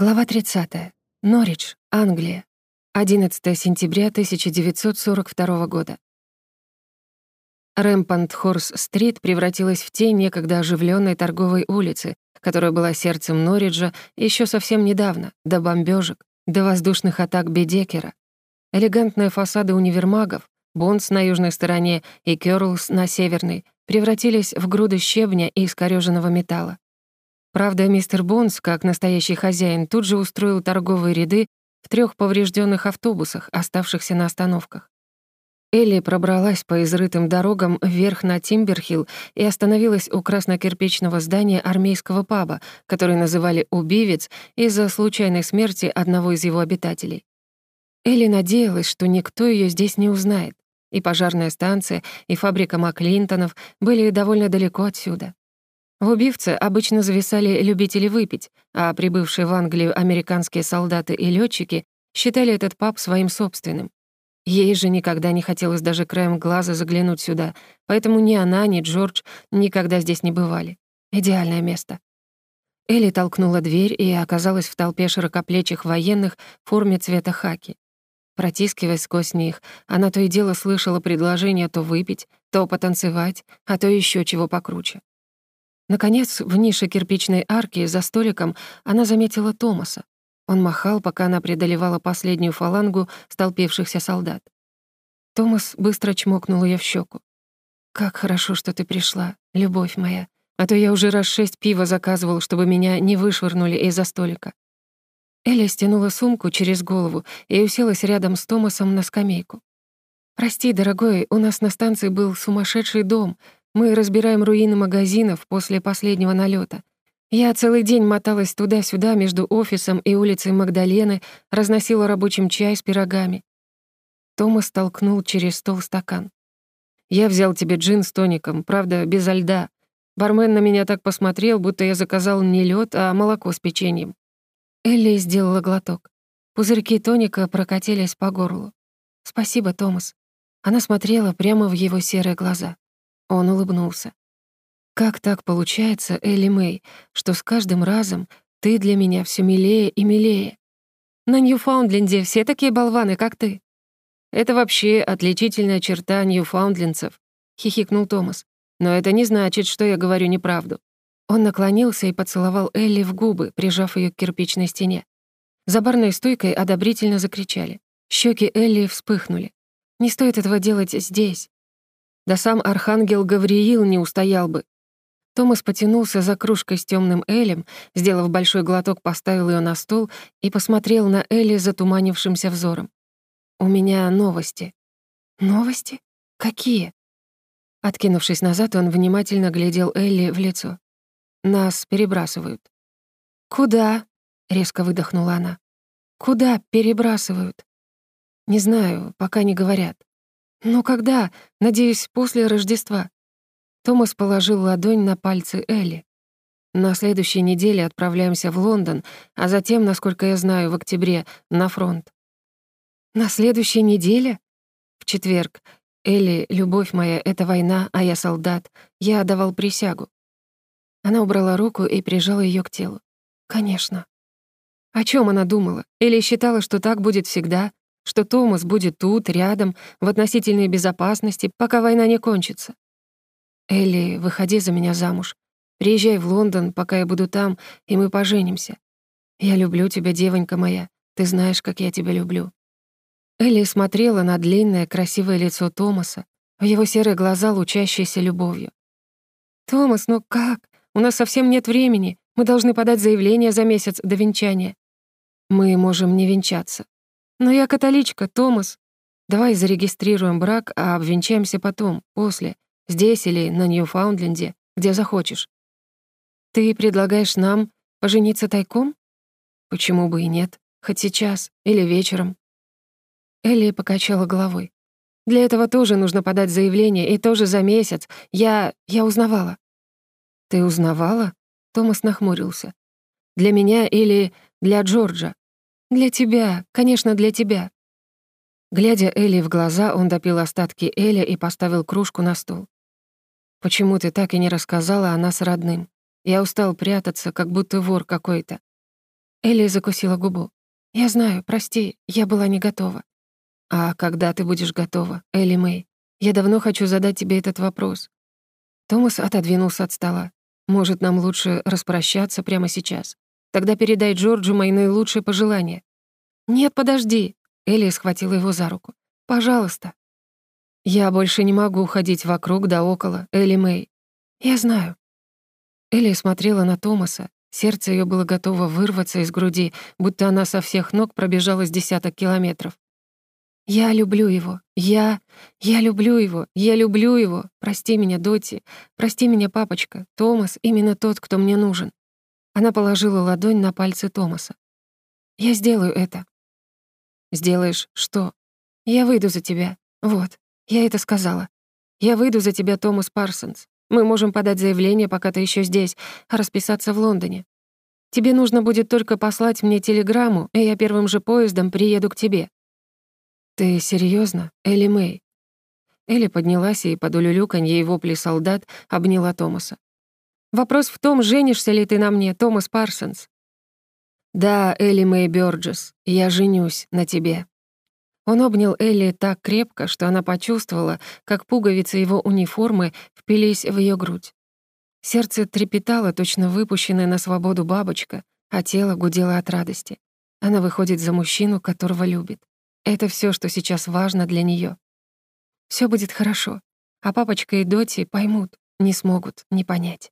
Глава 30. Норридж, Англия. 11 сентября 1942 года. Рэмпант-Хорс-стрит превратилась в тень некогда оживленной торговой улицы, которая была сердцем Норриджа еще совсем недавно, до бомбежек, до воздушных атак Бедекера. Элегантные фасады универмагов, Бонс на южной стороне и Кёрлс на северной, превратились в груды щебня и искорёженного металла. Правда, мистер Бонс, как настоящий хозяин, тут же устроил торговые ряды в трех поврежденных автобусах, оставшихся на остановках. Элли пробралась по изрытым дорогам вверх на Тимберхилл и остановилась у краснокирпичного здания армейского паба, который называли «Убивец» из-за случайной смерти одного из его обитателей. Элли надеялась, что никто ее здесь не узнает. И пожарная станция, и фабрика Маклинтонов были довольно далеко отсюда. В убивце обычно зависали любители выпить, а прибывшие в Англию американские солдаты и летчики считали этот паб своим собственным. Ей же никогда не хотелось даже краем глаза заглянуть сюда, поэтому ни она, ни Джордж никогда здесь не бывали. Идеальное место. Элли толкнула дверь и оказалась в толпе широкоплечих военных в форме цвета хаки. Протискиваясь сквозь них, она то и дело слышала предложение то выпить, то потанцевать, а то еще чего покруче. Наконец, в нише кирпичной арки за столиком она заметила Томаса. Он махал, пока она преодолевала последнюю фалангу столпившихся солдат. Томас быстро чмокнул ее в щеку. «Как хорошо, что ты пришла, любовь моя, а то я уже раз шесть пива заказывал, чтобы меня не вышвырнули из-за столика». Элли стянула сумку через голову и уселась рядом с Томасом на скамейку. «Прости, дорогой, у нас на станции был сумасшедший дом, мы разбираем руины магазинов после последнего налета. Я целый день моталась туда-сюда между офисом и улицей Магдалены, разносила рабочим чай с пирогами. Томас толкнул через стол стакан. «Я взял тебе джин с тоником, правда, безо льда. Бармен на меня так посмотрел, будто я заказал не лед, а молоко с печеньем». Элли сделала глоток. Пузырьки тоника прокатились по горлу. «Спасибо, Томас». Она смотрела прямо в его серые глаза. Он улыбнулся. «Как так получается, Элли Мэй, что с каждым разом ты для меня все милее и милее? На Ньюфаундленде все такие болваны, как ты». «Это вообще отличительная черта ньюфаундлендцев», — хихикнул Томас. «Но это не значит, что я говорю неправду». Он наклонился и поцеловал Элли в губы, прижав ее к кирпичной стене. За барной стойкой одобрительно закричали. Щеки Элли вспыхнули. «Не стоит этого делать здесь. Да сам архангел Гавриил не устоял бы. Томас потянулся за кружкой с темным Элем, сделав большой глоток, поставил ее на стол и посмотрел на Элли затуманившимся взором. «У меня новости». «Новости? Какие?» Откинувшись назад, он внимательно глядел Элли в лицо. «Нас перебрасывают». «Куда?» — резко выдохнула она. «Куда перебрасывают?» «Не знаю, пока не говорят. «Ну когда? Надеюсь, после Рождества». Томас положил ладонь на пальцы Элли. «На следующей неделе отправляемся в Лондон, а затем, насколько я знаю, в октябре на фронт». «На следующей неделе?» «В четверг. Элли, любовь моя, это война, а я солдат. Я давал присягу». Она убрала руку и прижала ее к телу. «Конечно». О чем она думала? Или считала, что так будет всегда? Что Томас будет тут, рядом, в относительной безопасности, пока война не кончится. «Элли, выходи за меня замуж. Приезжай в Лондон, пока я буду там, и мы поженимся. Я люблю тебя, девонька моя. Ты знаешь, как я тебя люблю». Элли смотрела на длинное, красивое лицо Томаса, в его серые глаза, лучащиеся любовью. «Томас, ну как? У нас совсем нет времени. Мы должны подать заявление за месяц до венчания. Мы можем не венчаться. «Но я католичка, Томас. Давай зарегистрируем брак, а обвенчаемся потом, после, здесь или на Ньюфаундленде, где захочешь. Ты предлагаешь нам пожениться тайком? Почему бы и нет? Хоть сейчас или вечером?» Элли покачала головой. «Для этого тоже нужно подать заявление, и тоже за месяц. Я... я узнавала». «Ты узнавала?» Томас нахмурился. «Для меня или для Джорджа?» «Для тебя, конечно, для тебя». Глядя Элли в глаза, он допил остатки Эля и поставил кружку на стол. «Почему ты так и не рассказала о нас родным? Я устал прятаться, как будто вор какой-то». Элли закусила губу. «Я знаю, прости, я была не готова». «А когда ты будешь готова, Элли Мэй? Я давно хочу задать тебе этот вопрос». Томас отодвинулся от стола. «Может, нам лучше распрощаться прямо сейчас? Тогда передай Джорджу мои наилучшие пожелания». «Нет, подожди!» Элли схватила его за руку. «Пожалуйста». «Я больше не могу ходить вокруг да около, Элли Мэй. Я знаю». Элли смотрела на Томаса. Сердце ее было готово вырваться из груди, будто она со всех ног пробежала с десяток километров. «Я люблю его. Я... Я люблю его. Я люблю его. Прости меня, Доти. Прости меня, папочка. Томас именно тот, кто мне нужен». Она положила ладонь на пальцы Томаса. «Я сделаю это». «Сделаешь что?» «Я выйду за тебя. Вот, я это сказала. Я выйду за тебя, Томас Парсонс. Мы можем подать заявление, пока ты еще здесь, а расписаться в Лондоне. Тебе нужно будет только послать мне телеграмму, и я первым же поездом приеду к тебе». «Ты серьезно, Элли Мэй?» Элли поднялась и под улюлюканье и вопли солдат обняла Томаса. «Вопрос в том, женишься ли ты на мне, Томас Парсонс?» «Да, Элли Мэй Бёрджес, я женюсь на тебе». Он обнял Элли так крепко, что она почувствовала, как пуговицы его униформы впились в ее грудь. Сердце трепетало, точно выпущенная на свободу бабочка, а тело гудело от радости. Она выходит за мужчину, которого любит. Это все, что сейчас важно для нее. Все будет хорошо, а папочка и Доти поймут, не смогут не понять.